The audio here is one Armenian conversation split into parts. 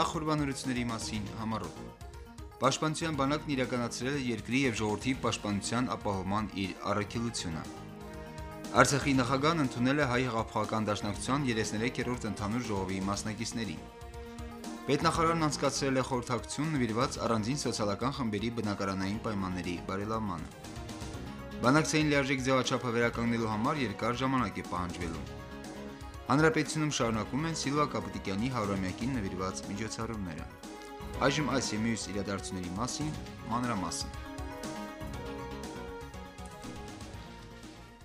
Նախորbanությունների մասին համառոտ։ Պաշտպանության բանակն իրականացրել է երկրի եւ ժողովրդի պաշտպանության ապահովման իր առաքելությունը։ Արցախի նախագահն ընդունել է հայ հեղափոխական դաշնակցության 33-րդ ընդհանուր ժողովի մասնակիցներին։ Պետնախարարն անցկացրել է խորհրդակցություն նվիրված առանձին սոցիալական խմբերի բնակարանային պայմանների բարելավմանը։ Բանակցային լիարժեք ձևաչափը վերականգնելու համար երկար ժամանակ է պահանջվելու։ Հանրապետությունում շարունակվում են Սիլվա Կապուտիկյանի 100-ամյակին նվիրված միջոցառումները։ Այժմ այս եւ մյուս իրադարձությունների մասին մանրամասն։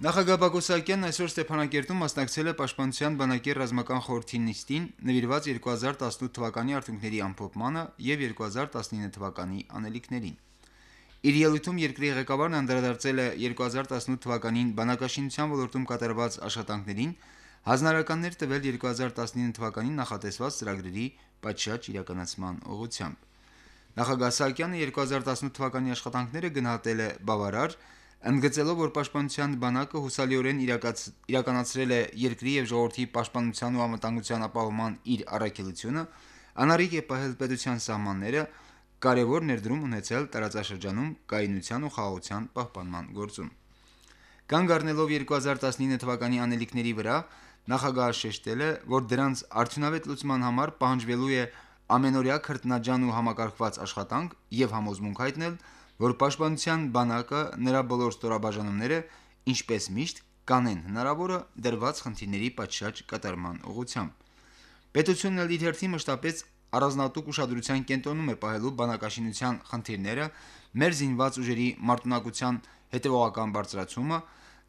Նախագահ Բակո Սահակյանն այսօր Ստեփանակերտում մասնակցել է Պաշտպանության բանակի ռազմական խորհրդի նիստին նվիրված 2018 թվականի արդյունքների ամփոփմանը եւ 2019 թվականի անելիքներին։ Իր ելույթում երկրի ղեկավարն անդրադարձել է 2018 թվականին բանակաշինության ոլորտում կատարված աշխատանքներին, հանրարականներ տվել 2019 թվականին նախատեսված ծրագրերի պատշաճ իրականացման ուղղությամբ։ Նախագահ Սահակյանը 2018 թվականի աշխատանքները գնահատել է բավարար, ընդգծելով, որ պաշտպանության բանակը հուսալիորեն իրականացրել է երկրի եւ ժողովրդի պաշտպանության ու անվտանգության ապահովման իր առաքելությունը, անարիք է պահել պետության սահմանները, կարևոր ներդրում ունեցել տարածաշրջանում կայունության ու խաղաղության պահպանման գործում։ Կանգ առնելով 2019 թվականի անելիքների վրա, նախագահը շեշտել է, որ դրանց արդյունավետ լուծման համար պահանջվելու է ամենօրյա քրտնաջան ու համակարգված աշխատանք եւ համոզմունք հայտնել, որ պաշտպանության բանակը նրա բոլոր ստորաբաժանումները, ինչպես միշտ, կանեն հնարավորը դրված խնդիրների պատշաճ կատարման ուղղությամբ։ Պետությունն ըլի թերթի մշտապես առանձնատուկ ուշադրության կենտրոնում է պահելու բանակաշինության խնդիրները, մեր զինված ուժերի մարտունակության հետևողական բարձրացումը,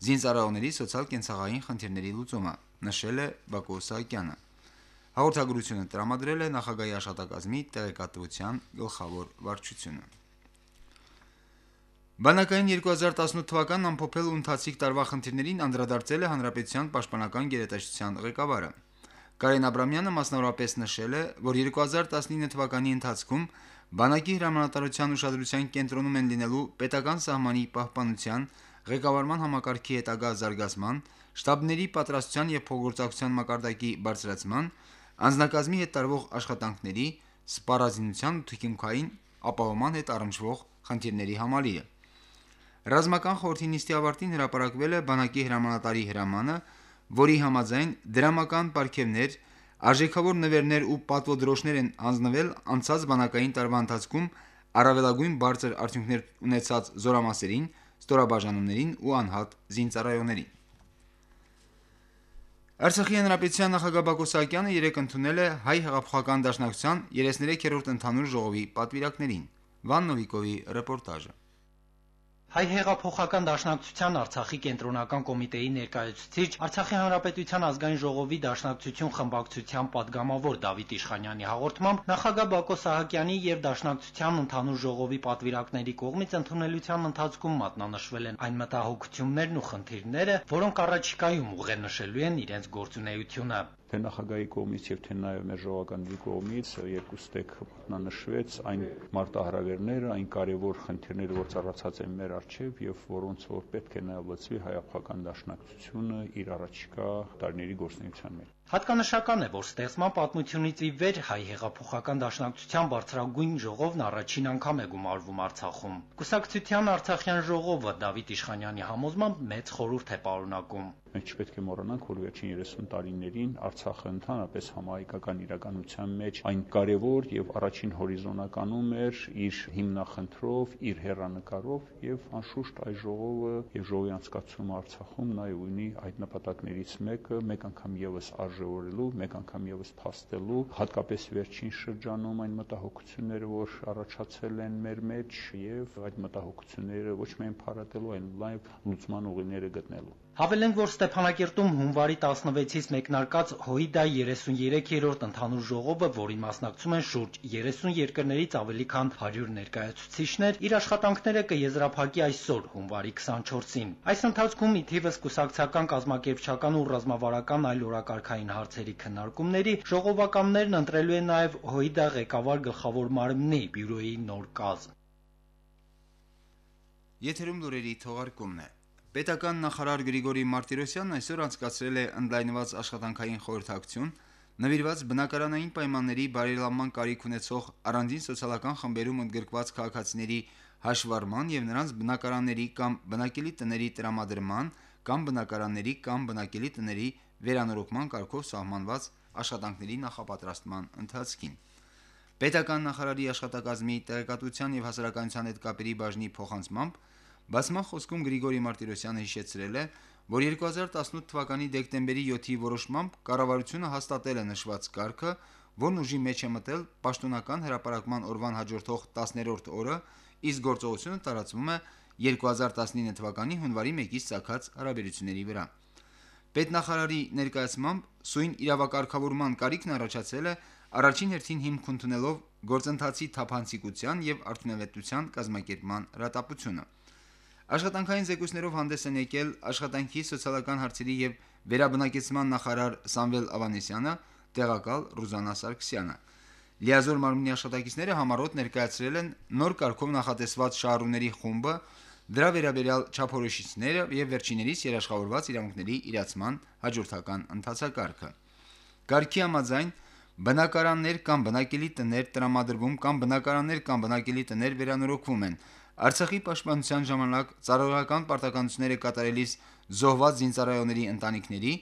զինծառայողների սոցիալ-կենցաղային խնդիրների լուծումը, նշել է Բակո Սահակյանը։ Հաղորդագրությունը տրամադրել է նախագահի աշտակազմի տեղեկատվության գլխավոր վարչությունը։ Բանակային 2018 թվականն ամփոփել ու ընթացիկ տարվա խնդիրներին անդրադարձել է Հանրապետության պաշտպանական գերատեսչության ղեկավարը։ Կարեն Աբրամյանը մասնավորապես նշել է, որ 2019 թվականի ընթացքում բանակի հրամանատարության ուշադրության կենտրոնում են լինելու պետական սահմանի պահպանության, ղեկավարման համակարգի հետագա զարգացման, շտաբների պատրաստության եւ փոխգործակցության մակարդակի բարձրացման, անձնակազմի հետ տարվող աշխատանքների, սպառազինության ու թիկունքային ապահովման հետ առնչվող խնդիրների համալիրը։ Ռազմական խորհրդի նիստի ավարտին հրապարակվել է բանակի հրամանատարի հրամանը, որի համաձայն դրամական պարգևներ, արժեքավոր նվերներ ու պատվոդրոշներ են հանձնվել անցած բանակային տարվա ընթացքում առավելագույն բարձր արդյունքներ ունեցած զորամասերին, ստորաբաժանումներին ու անհատ զինծառայողներին։ Արցախի հանրապետության նախագահ Բակո Սահակյանը երեկ ընդունել է հայ հեղափոխական դաշնակցության 33-րդ ընդհանուր ժողովի պատվիրակներին։ Վան Նովիկովի ռեպորտաժը։ Հայ հեղափոխական դաշնակցության Արցախի կենտրոնական կոմիտեի ներկայացուցիչ, Արցախի հանրապետության Ազգային ժողովի Դաշնակցություն խմբակցության պատգամավոր Դավիթ Իշխանյանի հաղորդմամբ նախագահ Բակո Սահակյանի եւ Դաշնակցության ընդհանուր ժողովի պատվիրակների կողմից ընդունելության ընթացքում մատնանշվել են այն մտահոգություններն ու խնդիրները, որոնք առաջիկայում ուղենշելու են իրենց գործունեությունը թե նախագահի կողմից եւ թե նաեւ մեր ժողովականների կողմից երկուստեք մատնանշվեց այն մարտահրավերները, այն կարևոր խնդիրները, որ ծառացած են մեր արչեւ եւ որոնց որ պետք է նաեւ լծվի հայապական դաշնակցությունը իր առաջիկա տարիների գործունեության մեջ։ Հատկանշական է, որ ստեղծման պատմությունից ի վեր հայ հեղափոխական դաշնակցության բարձրագույն ժողովն առաջին անգամ է գումարվում Արցախում։ Կուսակցության Արցախյան ժողովը Դավիթ Իշխանյանի համոզմամբ մեծ խորհուրդ է պարունակում։ Մենք չպետք է մոռանանք, որ վերջին 30 տարիներին Արցախը ընդհանրապես համահայկական իրականության մեջ այն կարևոր եւ առաջին հորիզոնականում էր իր հիմնախնդրով, իր հերանեկարով եւ անշուշտ այս ժողովը եւ ժողովի անցկացումը Արցախում նաեւ ունի այդ նպատակներից մեկը, մեկ անգամ եւս արժևորելու, մեկ անգամ եւս փաստելու, հատկապես վերջին շրջանում այն մտահոգությունները, որ առաջացել են մեր մեջ եւ այդ մտահոգությունները ոչ միայն փարատելու, այլ լայվ լուծման ուղիները գտնելու։ Հավելենք, որ Ստեփանակերտում հունվարի 16-ից մեկնարկած ՀՅԴ 33-րդ ընդհանուր ժողովը, որին մասնակցում են շուրջ 30 երկրներից ավելի քան 100 ներկայացուցիչներ, իր աշխատանքները կեզրափակի այսօր, հունվարի 24-ին։ Այս ընթացքում ի թիվս կուսակցական կազմակերպչական ու ռազմավարական այլ օրակարգային հարցերի քննարկումների ժողովականներն ընտրելու են նաև ՀՅԴ ղեկավար գլխավոր մարմնի բյուրոյի նոր կազմ։ Եթերում լուրերի թողարկումն է։ Պետական նախարար Գրիգորի Մարտիրոսյանն այսօր անցկացրել է ընդլայնված աշխատանքային խորհրդակցություն նվիրված բնակարանային պայմանների բարելավման կարիք ունեցող առանձին սոցիալական խմբերում ընդգրկված քաղաքացիների հաշվառման եւ նրանց բնակարանների կամ բնակելի տների տրամադրման կամ բնակարանների կամ բնակելի տների վերանորոգման կարգով սահմանված աշխատանքների նախապատրաստման ընթացքին։ Պետական նախարարի աշխատակազմի տեղեկատվության եւ հասարակայնության հետ կապերի բաժնի փոխանցմամբ բացման խոսքում Գրիգորի Մարտիրոսյանը հիշեցրել է, որ 2018 թվականի դեկտեմբերի 7-ի որոշմամբ կառավարությունը հաստատել է նշված կարգը, որն ուժի մեջ է մտել պաշտոնական հրապարակման օրվան հաջորդող 10-րդ օրը, իսկ գործողությունը տարածվում է 2019 թվականի հունվարի 1-ից ցակած հարաբերությունների վրա։ Պետնախարարի ներկայացմամբ սույն իրավակարգավորման կարիքն առաջացել է առաջին հերթին հիմք ընդունելով գործընթացի թափանցիկության եւ արդյունավետության կազմակերպման հրատապությունը։ Աշխատանքային զեկույցներով հանդես են եկել աշխատանքի սոցիալական հարցերի եւ վերաբնակեցման նախարար Սամվել Ավանեսյանը, տեղակալ Ռուզանա Սարգսյանը։ Լիազոր մարմնի աշխատակիցները համառոտ ներկայացրել են նոր կարգով նախատեսված շահառուների խումբը, դրա վերաբերյալ չափորոշիչները եւ վերջիներիս երաշխավորված իրավունքների իրացման հաջորդական ընթացակարգը։ Գարկի համաձայն բնակարաններ կամ բնակելի տներ տրամադրվում կամ բնակարաններ կամ բնակելի տներ վերանորոգվում են Արցախի պաշտպանության ժամանակ ծառայական պարտականությունները կատարելիս զոհված զինծառայողների ընտանիքների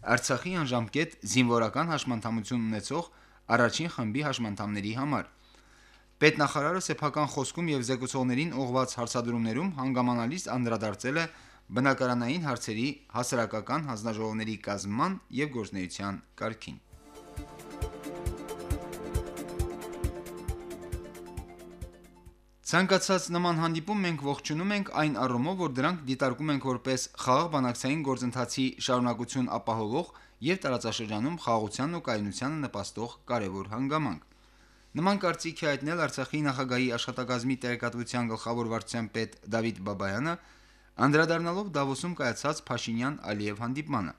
Արցախի անժամկետ զինվորական հաշմանդամություն ունեցող առաջին խմբի հաշմանդամների համար։ Պետնախարարը սեփական խոսքում եւ զեկուցողներին ուղված հարցադրումներում հանգամանալից անդրադարձել է բնակարանային հարցերի հասարակական հանձնաժողովների կազմման եւ գործնեության կարգին։ Ցանկացած նման հանդիպում մենք ողջունում ենք այն առումով, որ դրանք դիտարկում ենք որպես խաղաղ բանակցային գործընթացի շարունակություն ապահովող եւ տարածաշրջանում խաղաղությանն ու կայունությանը նպաստող կարևոր հանգամանք։ Նման կարծիքի հայտնել Արցախի նախագահի աշխատակազմի տեղեկատվության գլխավոր վարչության պետ Դավիթ Բաբայանը, անդրադառնալով Դավոսում կայացած Փաշինյան-Ալիև հանդիպմանը։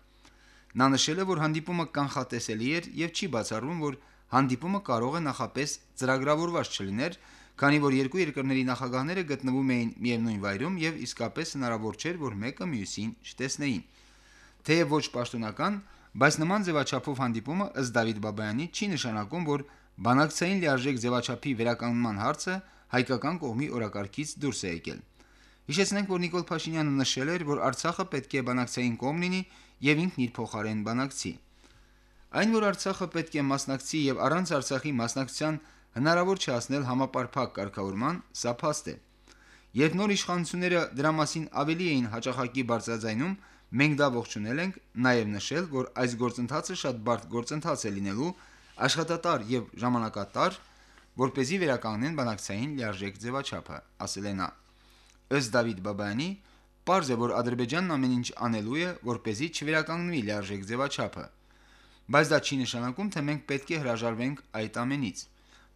Նա նշել է, որ հանդիպումը կանխատեսելի էր եւ չի բացառվում, որ հանդիպումը կարող է նախապես ծրագրավորված չլիներ, քանի որ երկու երկրների նախագահները գտնվում էին միևնույն վայրում եւ իսկապես հնարավոր չէր, որ մեկը մյուսին չտեսնեին։ Թեև ոչ պաշտոնական, բայց նման ձևաչափով հանդիպումը ըստ Դավիթ Բաբայանի չի նշանակում, որ բանակցային լիարժեք ձևաչափի վերականգնման հարցը հայկական կողմի օրակարգից դուրս է եկել։ Հիշեցնենք, որ Նիկոլ Փաշինյանը նշել էր, որ Արցախը պետք է բանակցային կողմ լինի եւ ինքն իր փոխարեն բանակցի։ Այն, որ Արցախը պետք է մասնակցի եւ առանց Արցախի մասնակցության հնարավոր չէ հասնել համապարփակ կարգավորման, սա փաստ է։ Երբ նոր իշխանությունները դրա մասին ավելի էին հաճախակի բարձրաձայնում, մենք դա ողջունել ենք, նաև նշել, որ այս գործընթացը շատ բարդ գործընթաց է լինելու, աշխատատար եւ ժամանակատար, որ เป զի վերականգնեն բանակցային լիարժեք ձևաչափը, ասել է նա։ Ըստ Դավիթ Բաբայանի, Պարզ է, որ Ադրբեջանն ամեն ինչ անելու է, որ เป զի չվերականգնվի լիարժեք ձևաչափը։ Բայց դա չի նշանակում, թե մենք պետք է հրաժարվենք այդ ամենից։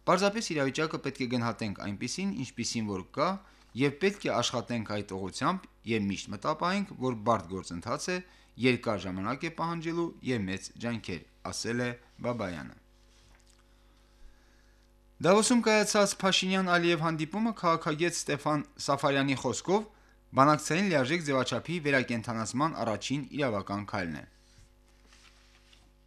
Պարզապես իրավիճակը պետք է գնահատենք այնպիսին, ինչպիսին որ կա, եւ պետք է աշխատենք այդ ուղությամբ եւ միշտ մտապահենք, որ բարդ գործընթաց է, երկար ժամանակ է պահանջելու եւ մեծ ջանքեր, ասել է Բաբայանը։ Դավոսում կայացած Փաշինյան-Ալիև հանդիպումը քաղաքագետ Ստեփան Սաֆարյանի խոսքով բանակցային լիարժեք ձևաչափի վերակենդանացման առաջին իրավական քայլն է։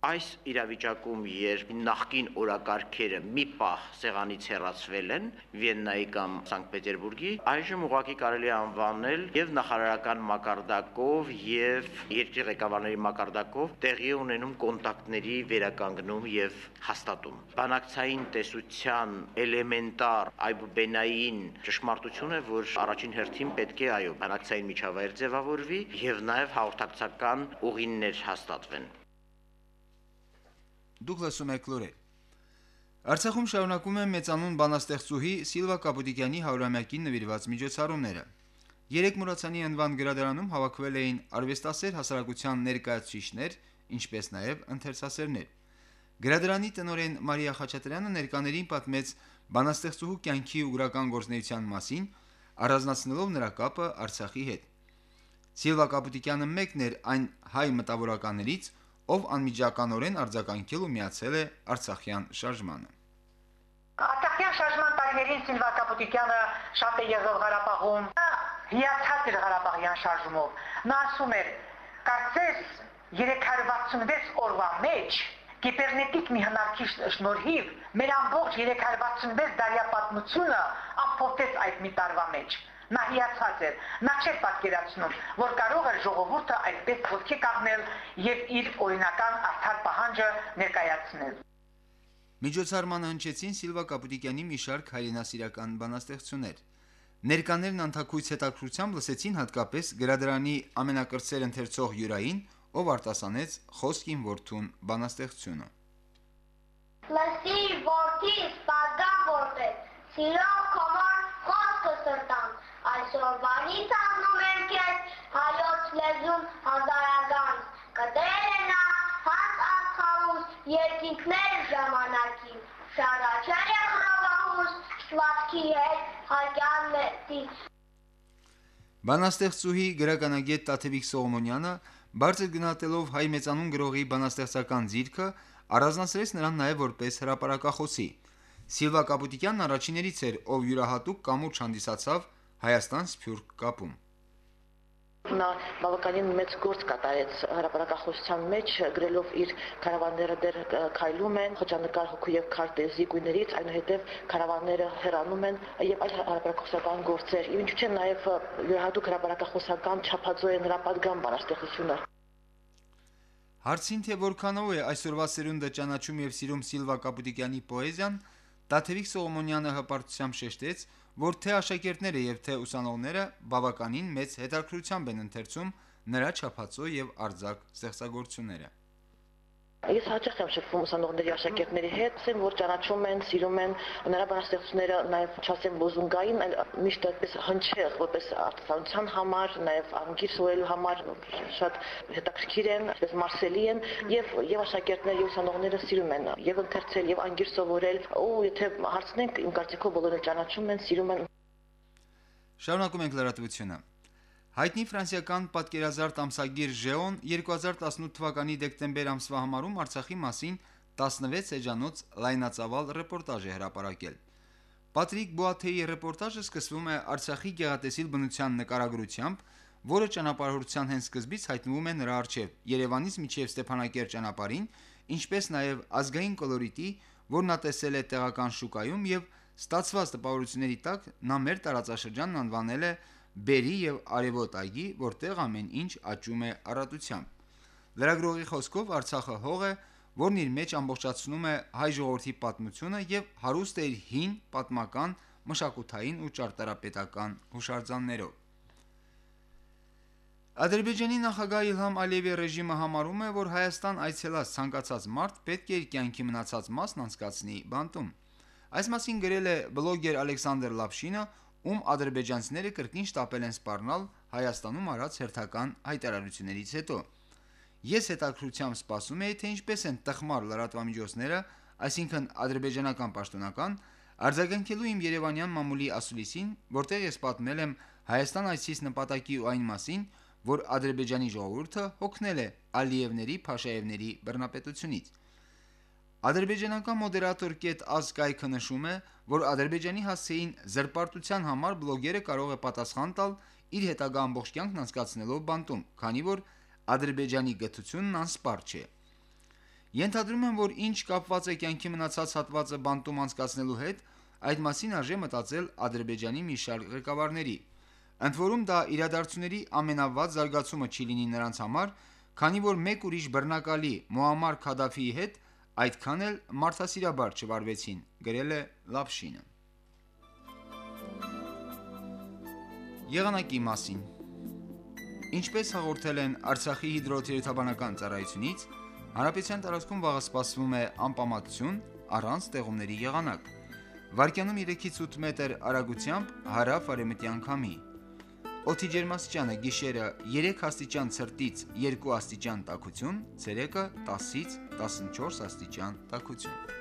Այս իրավիճակում, երբ նախկին օրակարգերը մի պահ սեղանից հեռացվել են Վիեննայի կամ Սանկտ Պետերբուրգի, այժմ ուղղակի կարելի անվանել եւ նախարարական մակարդակով եւ երկրի ղեկավարների մակարդակով տեղի ունենում կոնտակտների վերականգնում եւ հաստատում։ Բանակցային տեսության էլեմենտար այբուբենային ճշմարտություն է, որ առաջին հերթին պետք է այո բանակցային միջավայր ձևավորվի եւ նաեւ հաղորդակցական ուղիներ հաստատվեն։ Դուք լսում եք լուրեր։ Արցախում շարունակում են մեծանուն բանաստեղծուհի Սիլվա Կապուտիկյանի 100-ամյակին նվիրված միջոցառումները։ Երեք Մուրացանի անվան գրադարանում հավաքվել էին արվեստասեր հասարակության ներկայացուցիչներ, ինչպես նաև ընթերցասերներ։ Գրադարանի տնօրեն Մարիա Խաչատրյանը ներկաներին պատմեց բանաստեղծուհու կյանքի ու գրական գործնեության մասին, առանձնացնելով նրա կապը Արցախի հետ։ Սիլվա Կապուտիկյանը մեկն էր այն հայ մտավորականներից, ով անմիջականորեն արձագանքել ու միացել է Արցախյան շարժմանը։ Արցախյան շարժման տարիներին Սիլվա Կապուտիկյանը շատ է եղել Ղարաբաղում։ Հիացած էր Ղարաբաղյան շարժումով։ Նա ասում էր. «Կարծես 366 օրվա մեջ կիբերնետիկ մի հնարքի շնորհիվ մեր ամբողջ 366 դարյա պատմությունը ամփոփեց այդ մի տարվա մեջ նա հիացած էր նա չէր պատկերացնում որ կարող է ժողովուրդը այդպես ոտքի կանգնել եւ իր օրինական արդար պահանջը ներկայացնել Միջոցառմանը հնչեցին Սիլվա Կապուտիկյանի մի շարք հայրենասիրական բանաստեղծություններ։ Ներկաներն անթակույց հետաքրությամբ լսեցին հատկապես գրադարանի ամենակրտսեր ընթերցող Յուրային, ով արտասանեց Խոսքին որդուն բանաստեղծությունը։ Լսի որդի կոմոր խոսքը սրտան, այսօրվանից աղնում եմ կետ հայոց լեզուն հազարագան, կդել է նա հանց ացխավուս երկինքներ ժամանակին, շարաչել է խրավահուս շվատքի հետ հակյան մետի, Բանաստեղծուհի գրականագետ Տաթևիկ Սողոմոնյանը բարձր գնահատելով հայ մեծանուն գրողի բանաստեղծական ձիրքը, առանձնացրեց նրան նաև որպես հրապարակախոսի։ Սիլվա Կապուտիկյանն առաջիներից էր, ով յուրահատուկ կամուրջ հանդիսացավ Հայաստան-Սփյուռք կապում։ Նա բավականին մեծ գործ կատարեց հրապարակախոսության մեջ, գրելով իր քարավանները դեռ քայլում են, խոչանկար հոգու եւ քարտեզի գույներից, այնուհետեւ քարավանները հեռանում են եւ այլ հրապարակախոսական գործեր։ Ինչու՞ չէ նաեւ յուրահատուկ հրապարակախոսական չափածո է նրա падգամ բանաստեղծությունը։ Հարցին թե որքանով է այսօրվա սերունդը ճանաչում եւ սիրում Սիլվա Կապուտիկյանի պոեզիան, Տաթևիկ Սողոմոնյանը հպարտությամբ շեշտեց, որ թե աշակերտները եւ թե ուսանողները բավականին մեծ հետաքրությամբ են ընթերցում նրա չափածո եւ արձակ ստեղծագործությունները։ Ես հաճախ եմ շփվում ուսանողների աշակերտների հետ, ասեմ, որ ճանաչում են, սիրում են նրա բանաստեղծությունները, նաև չասեմ ոզունգային, այլ միշտ այդպես հնչեղ, որպես արտասանության համար, նաև անգիր սովորելու համար շատ հետաքրքիր են, այսպես մարսելի են, եւ եւ աշակերտները եւ ուսանողները սիրում են եւ ընթերցել եւ անգիր սովորել, ու եթե հարցնենք, իմ կարծիքով բոլորը ճանաչում են, սիրում են Շարունակում ենք լրատվությունը։ Հայտնի ֆրանսիական պատկերազարդ ամսագիր Ժեոն 2018 թվականի դեկտեմբեր ամսվա համարում Արցախի մասին 16 էջանոց լայնածավալ ռեպորտաժ է հրապարակել։ Պատրիկ Բուաթեի ռեպորտաժը սկսվում է Արցախի գեղատեսիլ բնության նկարագրությամբ, որը ճանապարհորդության հենց սկզբից հայտնվում է նրա արչև Երևանից միջև Ստեփանակերտ ճանապարհին, ինչպես նաև ազգային կոլորիտի, որն նա տեսել է տեղական շուկայում եւ ստացված տպավորությունների տակ նա մեր տարածաշրջանն անվանել է Բերի եւ Արևոտ այգի, որտեղ ամեն ինչ աճում է առատությամբ։ Լրագրողի խոսքով Արցախը հող է, որն իր մեջ ամբողջացնում է հայ ժողովրդի պատմությունը եւ հարուստ է իր հին պատմական, մշակութային ու ճարտարապետական հուշարձաններով։ Ադրբեջանի նախագահ Իլհամ Ալիևի ռեժիմը համարում է, որ Հայաստան այցելած ցանկացած մարդ պետք է իր կյանքի մնացած մասն անցկացնի բանտում։ Այս մասին գրել է բլոգեր Ալեքսանդր Լապշինը, ում ադրբեջանցիները կրկին շտապել են սպառնալ Հայաստանում արած հերթական հայտարարություններից հետո։ Ես հետաքրությամբ սպասում եի, թե ինչպես են տխմար լրատվամիջոցները, այսինքն ադրբեջանական պաշտոնական, արձագանքելու իմ Երևանյան մամուլի ասուլիսին, որտեղ ես պատմել եմ Հայաստան այսից նպատակի ու այն մասին, որ Ադրբեջանի ժողովուրդը հոգնել է Ալիևների, Փաշաևների բռնապետությունից։ Ադրբեջանական մոդերատոր Կետ Ասկայքը նշում է, որ Ադրբեջանի հասցեին զրպարտության համար բլոգերը կարող է պատասխան տալ իր հետագա ամբողջ կյանքն անցկացնելով բանտում, քանի որ Ադրբեջանի գթությունն անսպար չէ։ Ենթադրում եմ, որ ինչ կապված է կյանքի մնացած հատվածը բանտում անցկացնելու հետ, այդ մասին արժե մտածել Ադրբեջանի մի շարք ղեկավարների։ Ընդ որում դա իրադարձությունների ամենավատ զարգացումը չի լինի նրանց համար, քանի որ մեկ ուրիշ բռնակալի Մուամմար Քադաֆիի հետ այդքան էլ մարդասիրաբար չվարվեցին, գրել է Լապշինը։ Եղանակի մասին. Ինչպես հաղորդել են Արցախի հիդրոթերապանական ծառայությունից, հարաբեցյան տարածքում վաղը սպասվում է անպամատություն առանց տեղումների եղանակ։ Վարկյանում 3-ից 8 մետր արագությամբ հարավ արևմտյան քամի։ Օդի ջերմաստիճանը գիշերը 3 աստիճան ցրտից 2 աստիճան տաքություն, ցերեկը 10-ից 14 աստիճան տաքություն։